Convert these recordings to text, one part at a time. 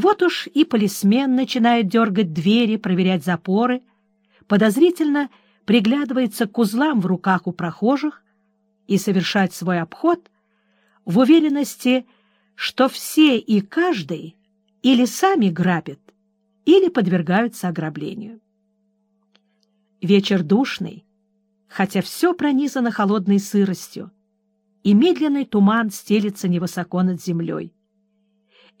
Вот уж и полисмен начинает дергать двери, проверять запоры, подозрительно приглядывается к узлам в руках у прохожих и совершать свой обход в уверенности, что все и каждый или сами грабят, или подвергаются ограблению. Вечер душный, хотя все пронизано холодной сыростью, и медленный туман стелится невысоко над землей.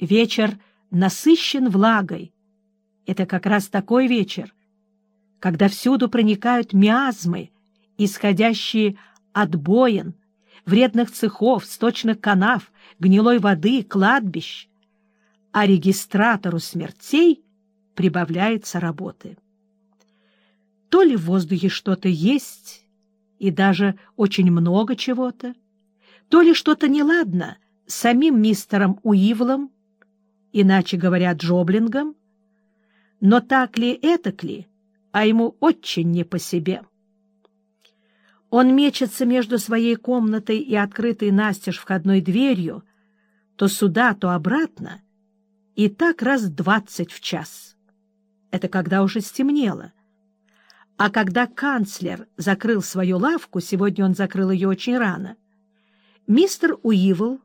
Вечер насыщен влагой. Это как раз такой вечер, когда всюду проникают миазмы, исходящие от боин, вредных цехов, сточных канав, гнилой воды, кладбищ, а регистратору смертей прибавляется работы. То ли в воздухе что-то есть, и даже очень много чего-то, то ли что-то неладно с самим мистером Уивлом, иначе говоря, Джоблингом, но так ли, это ли, а ему очень не по себе. Он мечется между своей комнатой и открытой настежь входной дверью, то сюда, то обратно, и так раз двадцать в час. Это когда уже стемнело. А когда канцлер закрыл свою лавку, сегодня он закрыл ее очень рано, мистер Уивл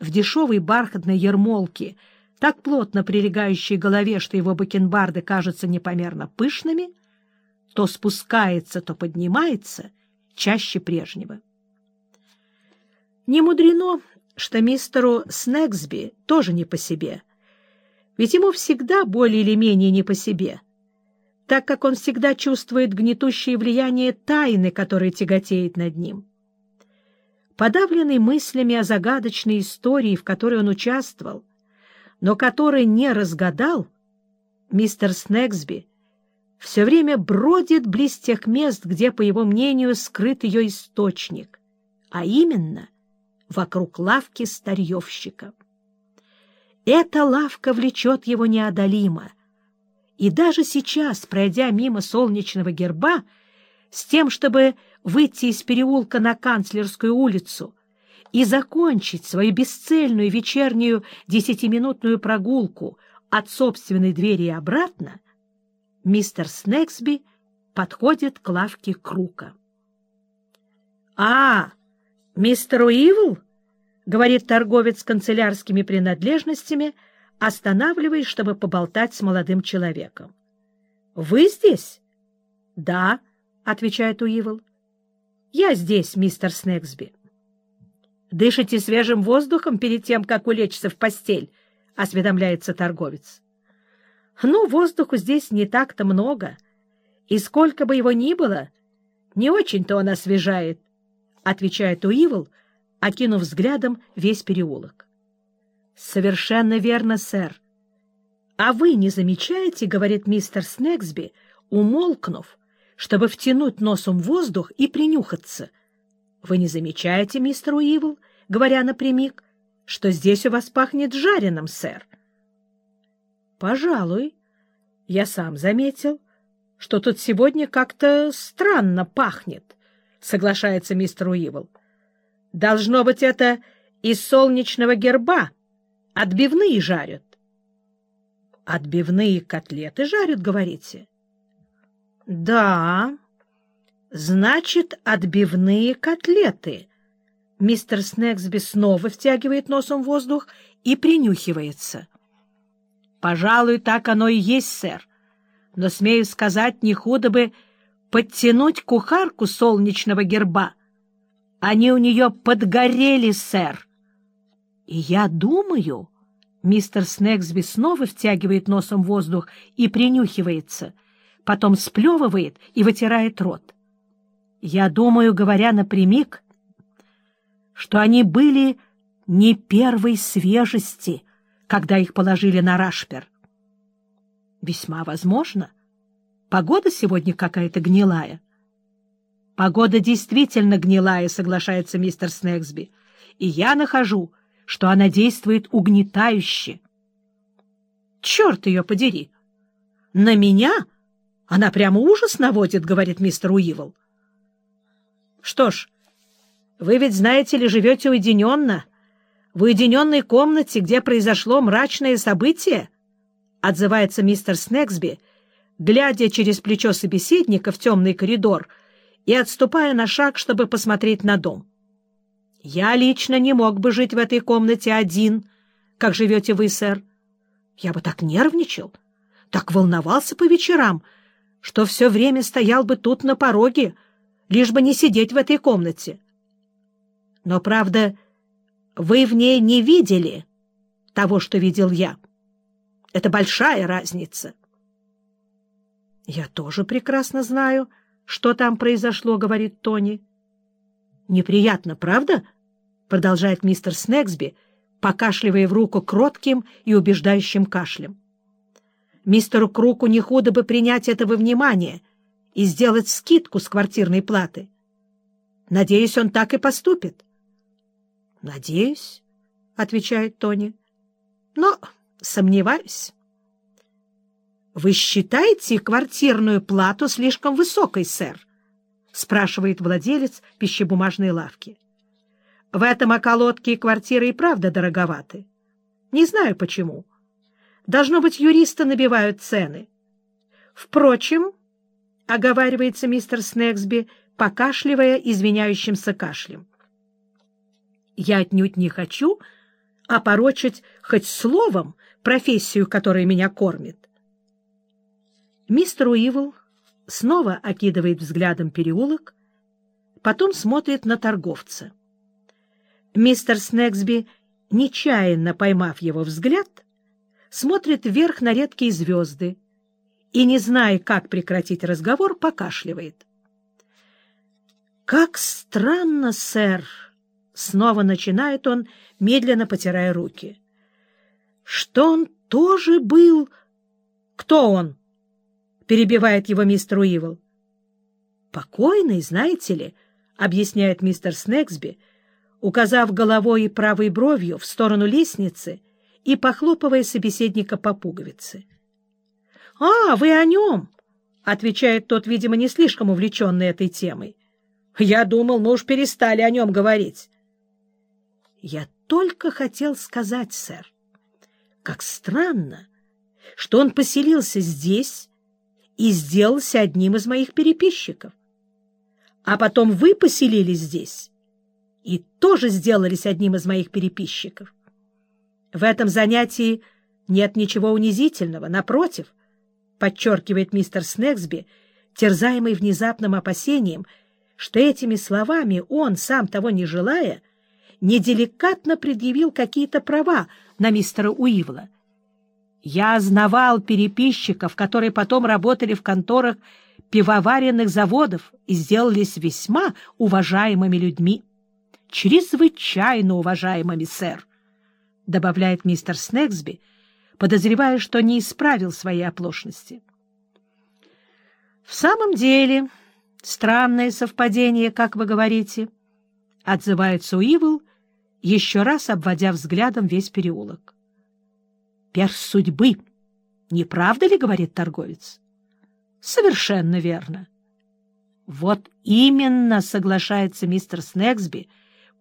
в дешевой бархатной ермолке, так плотно прилегающей голове, что его бакенбарды кажутся непомерно пышными, то спускается, то поднимается — чаще прежнего. Не мудрено, что мистеру Снегсби тоже не по себе, ведь ему всегда более или менее не по себе, так как он всегда чувствует гнетущее влияние тайны, которая тяготеет над ним. Подавленный мыслями о загадочной истории, в которой он участвовал, но которой не разгадал, мистер Снегсби все время бродит близ тех мест, где, по его мнению, скрыт ее источник, а именно вокруг лавки старьевщика. Эта лавка влечет его неодолимо, и даже сейчас, пройдя мимо солнечного герба, с тем, чтобы выйти из переулка на Канцлерскую улицу и закончить свою бесцельную вечернюю десятиминутную прогулку от собственной двери обратно, мистер Снегсби подходит к лавке Крука. — А, мистер Уивл? — говорит торговец канцелярскими принадлежностями, останавливаясь, чтобы поболтать с молодым человеком. — Вы здесь? — Да, — отвечает Уивл. — Я здесь, мистер Снегсби. — Дышите свежим воздухом перед тем, как улечься в постель? — осведомляется торговец. Ну, воздуху здесь не так-то много, и сколько бы его ни было, не очень-то он освежает, — отвечает Уивл, окинув взглядом весь переулок. — Совершенно верно, сэр. — А вы не замечаете, — говорит мистер Снегсби, умолкнув, чтобы втянуть носом воздух и принюхаться. — Вы не замечаете, мистер Уивл, говоря напрямик, что здесь у вас пахнет жареным, сэр? —— Пожалуй. Я сам заметил, что тут сегодня как-то странно пахнет, — соглашается мистер Уивл. — Должно быть, это из солнечного герба. Отбивные жарят. — Отбивные котлеты жарят, говорите? — Да. Значит, отбивные котлеты. Мистер Снегсби снова втягивает носом воздух и принюхивается. — Пожалуй, так оно и есть, сэр. Но, смею сказать, не худо бы подтянуть кухарку солнечного герба. Они у нее подгорели, сэр. И я думаю... Мистер Снегсби снова втягивает носом воздух и принюхивается, потом сплевывает и вытирает рот. Я думаю, говоря напрямик, что они были не первой свежести — когда их положили на рашпер. Весьма возможно. Погода сегодня какая-то гнилая. Погода действительно гнилая, соглашается мистер Снегсби, и я нахожу, что она действует угнетающе. Черт ее подери! На меня она прямо ужас наводит, говорит мистер Уивл. Что ж, вы ведь, знаете ли, живете уединенно, в уединенной комнате, где произошло мрачное событие? отзывается мистер Снегсби, глядя через плечо собеседника в темный коридор и отступая на шаг, чтобы посмотреть на дом. «Я лично не мог бы жить в этой комнате один, как живете вы, сэр. Я бы так нервничал, так волновался по вечерам, что все время стоял бы тут на пороге, лишь бы не сидеть в этой комнате. Но, правда, вы в ней не видели того, что видел я. Это большая разница. — Я тоже прекрасно знаю, что там произошло, — говорит Тони. — Неприятно, правда? — продолжает мистер Снегсби, покашливая в руку кротким и убеждающим кашлем. Мистеру Круку не худо бы принять это во внимание и сделать скидку с квартирной платы. Надеюсь, он так и поступит. — Надеюсь, — отвечает Тони, — но сомневаюсь. — Вы считаете квартирную плату слишком высокой, сэр? — спрашивает владелец пищебумажной лавки. — В этом околотке квартиры и правда дороговаты. Не знаю почему. Должно быть, юристы набивают цены. Впрочем, — оговаривается мистер Снегсби, покашливая извиняющимся кашлем. Я отнюдь не хочу опорочить хоть словом профессию, которая меня кормит. Мистер Уивл снова окидывает взглядом переулок, потом смотрит на торговца. Мистер Снегсби, нечаянно поймав его взгляд, смотрит вверх на редкие звезды и, не зная, как прекратить разговор, покашливает. «Как странно, сэр!» Снова начинает он, медленно потирая руки. «Что он тоже был...» «Кто он?» — перебивает его мистер Уивл. «Покойный, знаете ли», — объясняет мистер Снегсби, указав головой и правой бровью в сторону лестницы и похлопывая собеседника по пуговице. «А, вы о нем!» — отвечает тот, видимо, не слишком увлеченный этой темой. «Я думал, мы уж перестали о нем говорить». Я только хотел сказать, сэр, как странно, что он поселился здесь и сделался одним из моих переписчиков. А потом вы поселились здесь и тоже сделались одним из моих переписчиков. В этом занятии нет ничего унизительного, напротив, подчеркивает мистер Снегсби, терзаемый внезапным опасением, что этими словами он, сам того не желая, — неделикатно предъявил какие-то права на мистера Уивла. Я знавал переписчиков, которые потом работали в конторах пивоваренных заводов и сделались весьма уважаемыми людьми. Чрезвычайно уважаемыми, сэр, — добавляет мистер Снегсби, подозревая, что не исправил своей оплошности. В самом деле, странное совпадение, как вы говорите, — отзывается Уивл, еще раз обводя взглядом весь переулок. «Перс судьбы, не правда ли?» — говорит торговец. «Совершенно верно». «Вот именно», — соглашается мистер Снегсби,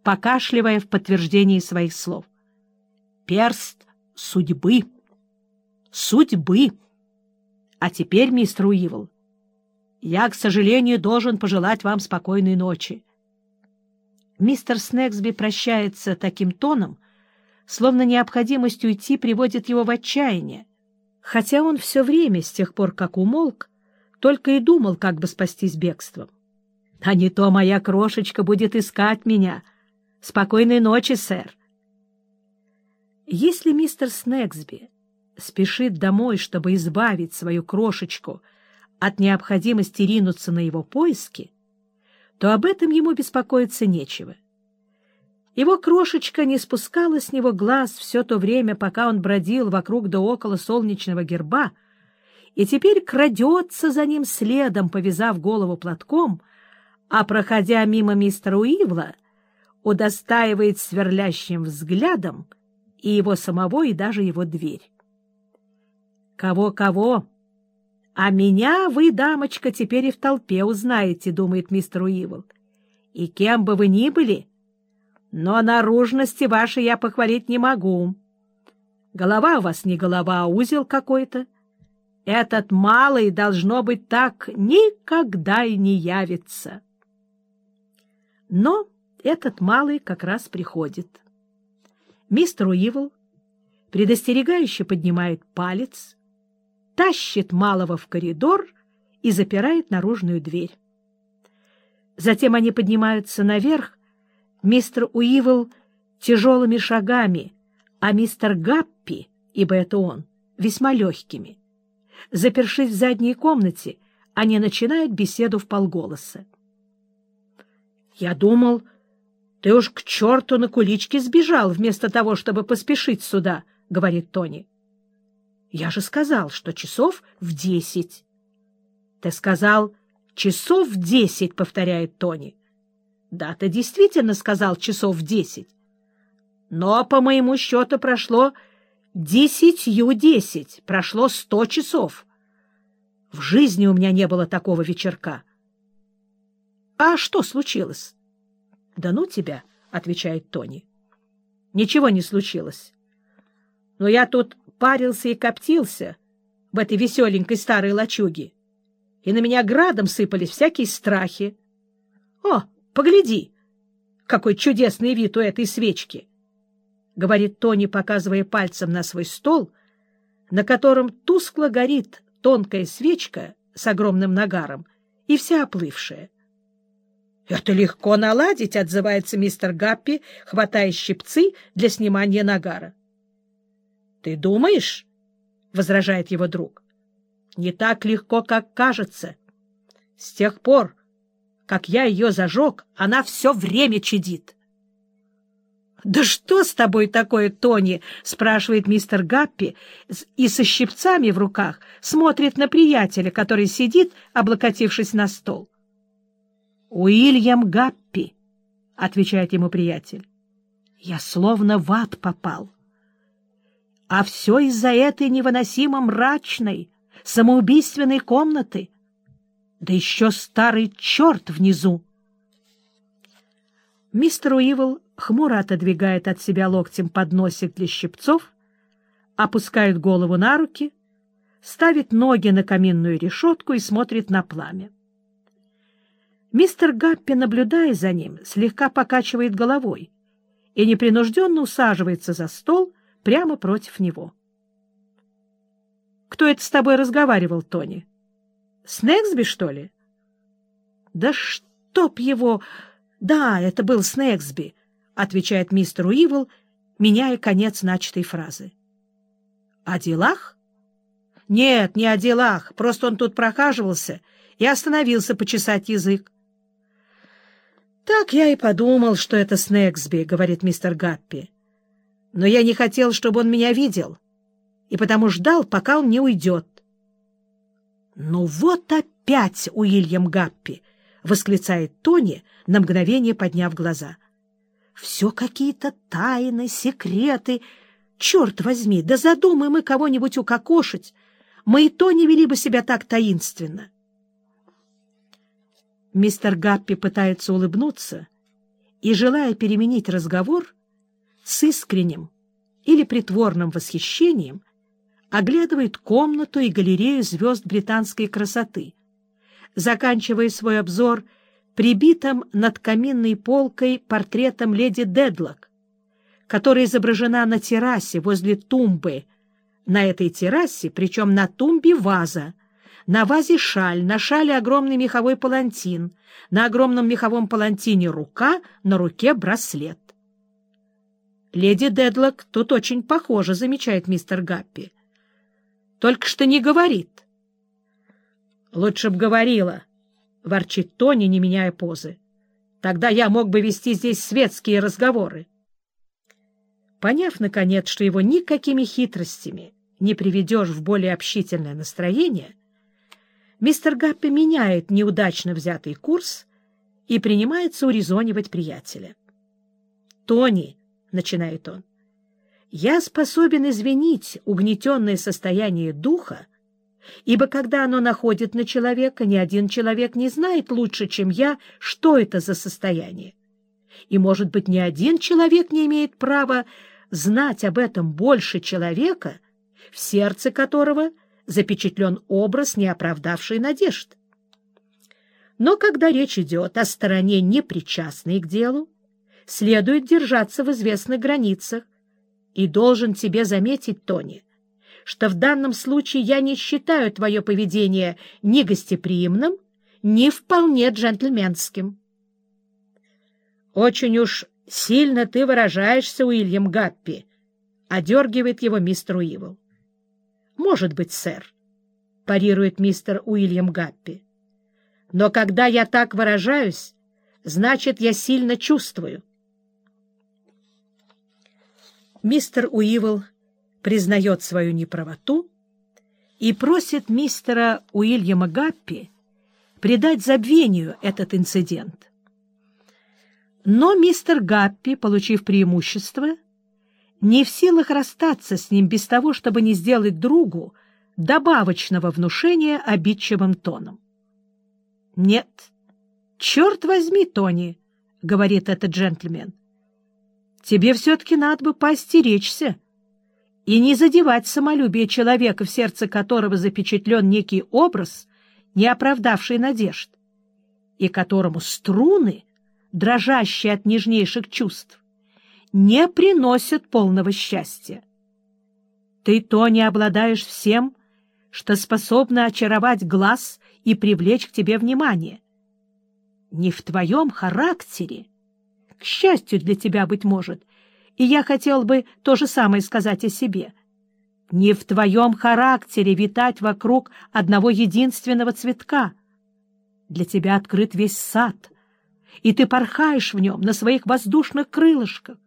покашливая в подтверждении своих слов. «Перст судьбы. Судьбы. А теперь, мистер Уивл, я, к сожалению, должен пожелать вам спокойной ночи. Мистер Снегсби прощается таким тоном, словно необходимость уйти приводит его в отчаяние, хотя он все время, с тех пор, как умолк, только и думал, как бы спастись бегством. А не то моя крошечка будет искать меня. Спокойной ночи, сэр. Если мистер Снегсби спешит домой, чтобы избавить свою крошечку от необходимости ринуться на его поиски, то об этом ему беспокоиться нечего. Его крошечка не спускала с него глаз все то время, пока он бродил вокруг да около солнечного герба, и теперь крадется за ним следом, повязав голову платком, а, проходя мимо мистера Уивла, удостаивает сверлящим взглядом и его самого, и даже его дверь. «Кого-кого?» «А меня вы, дамочка, теперь и в толпе узнаете», — думает мистер Уивл. «И кем бы вы ни были, но наружности вашей я похвалить не могу. Голова у вас не голова, а узел какой-то. Этот малый, должно быть, так никогда и не явится. Но этот малый как раз приходит. Мистер Уивл предостерегающе поднимает палец, тащит малого в коридор и запирает наружную дверь. Затем они поднимаются наверх, мистер Уивл тяжелыми шагами, а мистер Гаппи, ибо это он, весьма легкими. Запершись в задней комнате, они начинают беседу в полголоса. — Я думал, ты уж к черту на куличке сбежал, вместо того, чтобы поспешить сюда, — говорит Тони. — Я же сказал, что часов в десять. — Ты сказал часов в десять, — повторяет Тони. — Да, ты действительно сказал часов в десять. Но, по моему счету, прошло десятью десять, прошло сто часов. В жизни у меня не было такого вечерка. — а что случилось? — Да ну тебя, — отвечает Тони. — Ничего не случилось. Но я тут парился и коптился в этой веселенькой старой лачуге, и на меня градом сыпались всякие страхи. О, погляди, какой чудесный вид у этой свечки! — говорит Тони, показывая пальцем на свой стол, на котором тускло горит тонкая свечка с огромным нагаром и вся оплывшая. — Это легко наладить, — отзывается мистер Гаппи, хватая щипцы для снимания нагара. — Ты думаешь? — возражает его друг. — Не так легко, как кажется. С тех пор, как я ее зажег, она все время чадит. — Да что с тобой такое, Тони? — спрашивает мистер Гаппи и со щипцами в руках смотрит на приятеля, который сидит, облокотившись на стол. «Уильям Гаппи», — отвечает ему приятель. «Я словно в ад попал. А все из-за этой невыносимо мрачной, самоубийственной комнаты. Да еще старый черт внизу!» Мистер Уивл хмуро отодвигает от себя локтем подносик для щипцов, опускает голову на руки, ставит ноги на каминную решетку и смотрит на пламя. Мистер Гаппи, наблюдая за ним, слегка покачивает головой и непринужденно усаживается за стол прямо против него. — Кто это с тобой разговаривал, Тони? — Снегсби, что ли? — Да чтоб его... Да, это был Снегсби, — отвечает мистер Уивл, меняя конец начатой фразы. — О делах? — Нет, не о делах, просто он тут прохаживался и остановился почесать язык. — Так я и подумал, что это Снегсби, — говорит мистер Гаппи. — Но я не хотел, чтобы он меня видел, и потому ждал, пока он не уйдет. — Ну вот опять Уильям Гаппи! — восклицает Тони, на мгновение подняв глаза. — Все какие-то тайны, секреты. Черт возьми, да задумай мы кого-нибудь укокошить. Мы и то не вели бы себя так таинственно. Мистер Гаппи пытается улыбнуться и, желая переменить разговор, с искренним или притворным восхищением оглядывает комнату и галерею звезд британской красоты, заканчивая свой обзор прибитым над каминной полкой портретом леди Дедлок, которая изображена на террасе возле тумбы. На этой террасе, причем на тумбе ваза — на вазе шаль, на шале огромный меховой палантин, на огромном меховом палантине рука, на руке браслет. «Леди Дедлок тут очень похожа», — замечает мистер Гаппи. «Только что не говорит». «Лучше б говорила», — ворчит Тони, не меняя позы. «Тогда я мог бы вести здесь светские разговоры». Поняв, наконец, что его никакими хитростями не приведешь в более общительное настроение, — мистер Гаппи меняет неудачно взятый курс и принимается урезонивать приятеля. «Тони», — начинает он, — «я способен извинить угнетенное состояние духа, ибо когда оно находит на человека, ни один человек не знает лучше, чем я, что это за состояние. И, может быть, ни один человек не имеет права знать об этом больше человека, в сердце которого запечатлен образ неоправдавшей надежд. Но когда речь идет о стороне непричастной к делу, следует держаться в известных границах, и должен тебе заметить, Тони, что в данном случае я не считаю твое поведение ни гостеприимным, ни вполне джентльменским. — Очень уж сильно ты выражаешься, Уильям Гаппи, — одергивает его мистер Уивл. — Может быть, сэр, — парирует мистер Уильям Гаппи. — Но когда я так выражаюсь, значит, я сильно чувствую. Мистер Уивл признает свою неправоту и просит мистера Уильяма Гаппи придать забвению этот инцидент. Но мистер Гаппи, получив преимущество, не в силах расстаться с ним без того, чтобы не сделать другу добавочного внушения обидчивым тоном. «Нет, черт возьми, Тони», — говорит этот джентльмен, — «тебе все-таки надо бы поостеречься и не задевать самолюбие человека, в сердце которого запечатлен некий образ, не оправдавший надежд, и которому струны — дрожащие от нежнейших чувств, не приносят полного счастья. Ты то не обладаешь всем, что способно очаровать глаз и привлечь к тебе внимание. Не в твоем характере. К счастью для тебя, быть может, и я хотел бы то же самое сказать о себе. Не в твоем характере витать вокруг одного единственного цветка. Для тебя открыт весь сад — и ты порхаешь в нем на своих воздушных крылышках.